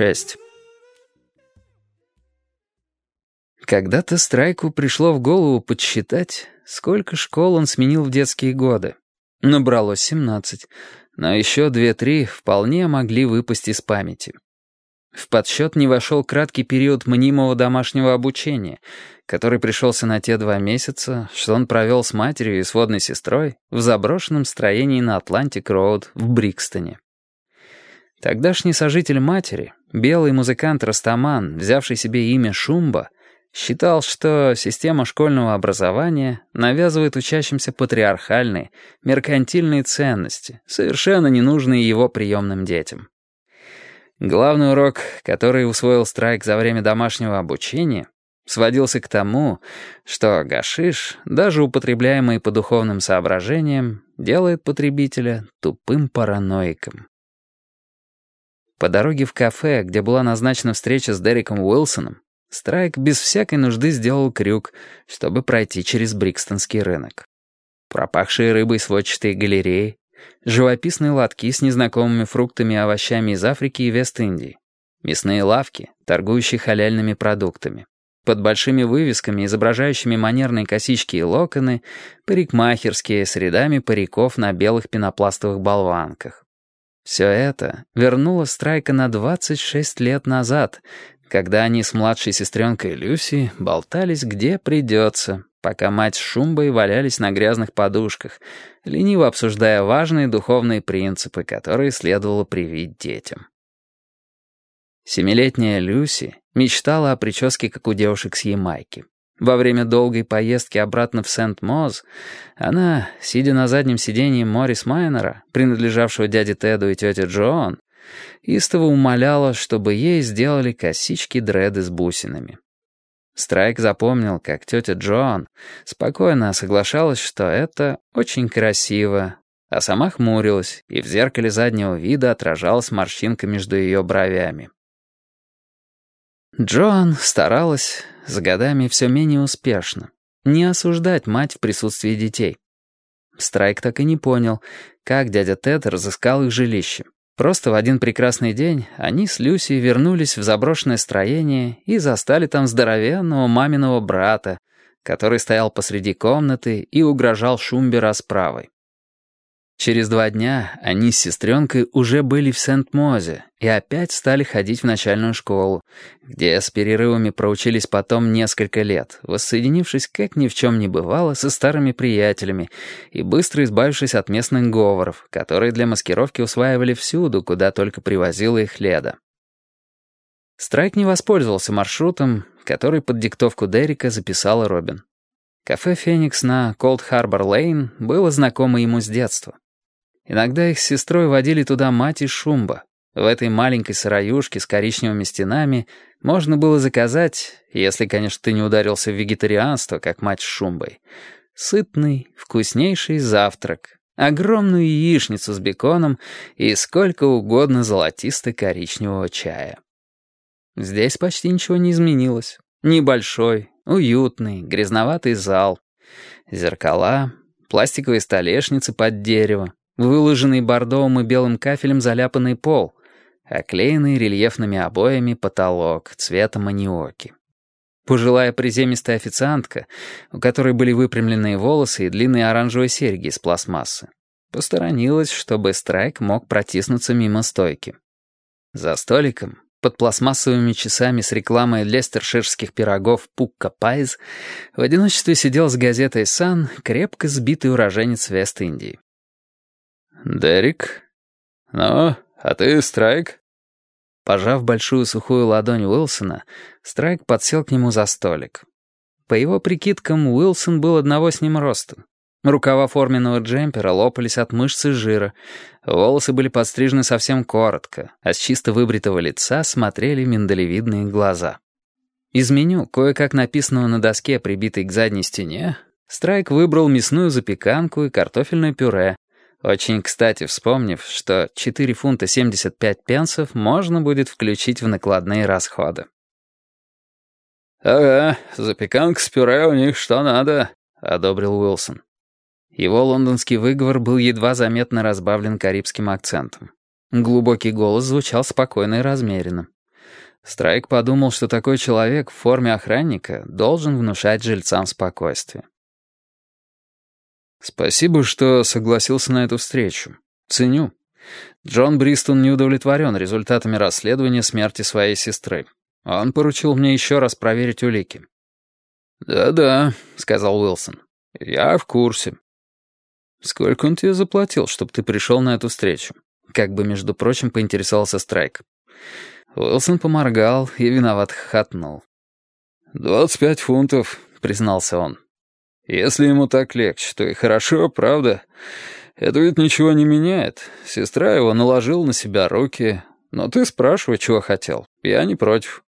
Шесть. Когда-то Страйку пришло в голову подсчитать, сколько школ он сменил в детские годы. Набралось семнадцать, но еще две-три вполне могли выпасть из памяти. В подсчет не вошел краткий период мнимого домашнего обучения, который пришелся на те два месяца, что он провел с матерью и сводной сестрой в заброшенном строении на Атлантик-Роуд в Брикстоне. Тогдашний сожитель матери, белый музыкант Растаман, взявший себе имя Шумба, считал, что система школьного образования навязывает учащимся патриархальные, меркантильные ценности, совершенно ненужные его приемным детям. Главный урок, который усвоил Страйк за время домашнего обучения, сводился к тому, что гашиш, даже употребляемый по духовным соображениям, делает потребителя тупым параноиком. По дороге в кафе, где была назначена встреча с Дереком Уилсоном, Страйк без всякой нужды сделал крюк, чтобы пройти через Брикстонский рынок. Пропахшие рыбой сводчатые галереи, живописные лотки с незнакомыми фруктами и овощами из Африки и Вест-Индии, мясные лавки, торгующие халяльными продуктами. Под большими вывесками, изображающими манерные косички и локоны, парикмахерские с рядами париков на белых пенопластовых болванках. Все это вернуло Страйка на 26 лет назад, когда они с младшей сестренкой Люси болтались где придется, пока мать с Шумбой валялись на грязных подушках, лениво обсуждая важные духовные принципы, которые следовало привить детям. Семилетняя Люси мечтала о прическе, как у девушек с Ямайки. Во время долгой поездки обратно в Сент-Моз она, сидя на заднем сиденье Моррис Майнера, принадлежавшего дяде Теду и тете Джоан, истово умоляла, чтобы ей сделали косички-дреды с бусинами. Страйк запомнил, как тетя Джоан спокойно соглашалась, что это очень красиво, а сама хмурилась, и в зеркале заднего вида отражалась морщинка между ее бровями. Джоан старалась, с годами все менее успешно, не осуждать мать в присутствии детей. Страйк так и не понял, как дядя Тед разыскал их жилище. Просто в один прекрасный день они с Люси вернулись в заброшенное строение и застали там здоровенного маминого брата, который стоял посреди комнаты и угрожал Шумбе расправой. Через два дня они с сестренкой уже были в Сент-Мозе и опять стали ходить в начальную школу, где с перерывами проучились потом несколько лет, воссоединившись как ни в чем не бывало со старыми приятелями и быстро избавившись от местных говоров, которые для маскировки усваивали всюду, куда только привозила их Леда. Страйк не воспользовался маршрутом, который под диктовку Дерека записала Робин. Кафе «Феникс» на Колд-Харбор-Лейн было знакомо ему с детства. Иногда их с сестрой водили туда мать и Шумба. В этой маленькой сыроюшке с коричневыми стенами можно было заказать, если, конечно, ты не ударился в вегетарианство, как мать с Шумбой, сытный, вкуснейший завтрак, огромную яичницу с беконом и сколько угодно золотисто-коричневого чая. Здесь почти ничего не изменилось. Небольшой, уютный, грязноватый зал, зеркала, пластиковые столешницы под дерево, выложенный бордовым и белым кафелем заляпанный пол, оклеенный рельефными обоями потолок цвета маниоки. Пожилая приземистая официантка, у которой были выпрямленные волосы и длинные оранжевые серьги из пластмассы, посторонилась, чтобы Страйк мог протиснуться мимо стойки. За столиком, под пластмассовыми часами с рекламой лестерширских пирогов «Пукка Пайз», в одиночестве сидел с газетой «Сан» крепко сбитый уроженец Вест-Индии. «Дерек? Ну, а ты, Страйк?» Пожав большую сухую ладонь Уилсона, Страйк подсел к нему за столик. По его прикидкам, Уилсон был одного с ним роста. Рукава форменного джемпера лопались от мышц и жира, волосы были подстрижены совсем коротко, а с чисто выбритого лица смотрели миндалевидные глаза. Из меню, кое-как написанного на доске, прибитой к задней стене, Страйк выбрал мясную запеканку и картофельное пюре, очень кстати вспомнив, что 4 фунта 75 пенсов можно будет включить в накладные расходы. «Ага, запеканка с пюре у них что надо», — одобрил Уилсон. Его лондонский выговор был едва заметно разбавлен карибским акцентом. Глубокий голос звучал спокойно и размеренно. Страйк подумал, что такой человек в форме охранника должен внушать жильцам спокойствие. «Спасибо, что согласился на эту встречу. Ценю. Джон Бристон не удовлетворен результатами расследования смерти своей сестры. Он поручил мне еще раз проверить улики». «Да-да», — сказал Уилсон. «Я в курсе». «Сколько он тебе заплатил, чтобы ты пришел на эту встречу?» Как бы, между прочим, поинтересовался Страйк. Уилсон поморгал и виноват хохотнул. «Двадцать пять фунтов», — признался он. «Если ему так легче, то и хорошо, правда? Это ведь ничего не меняет. Сестра его наложила на себя руки. Но ты спрашивай, чего хотел. Я не против».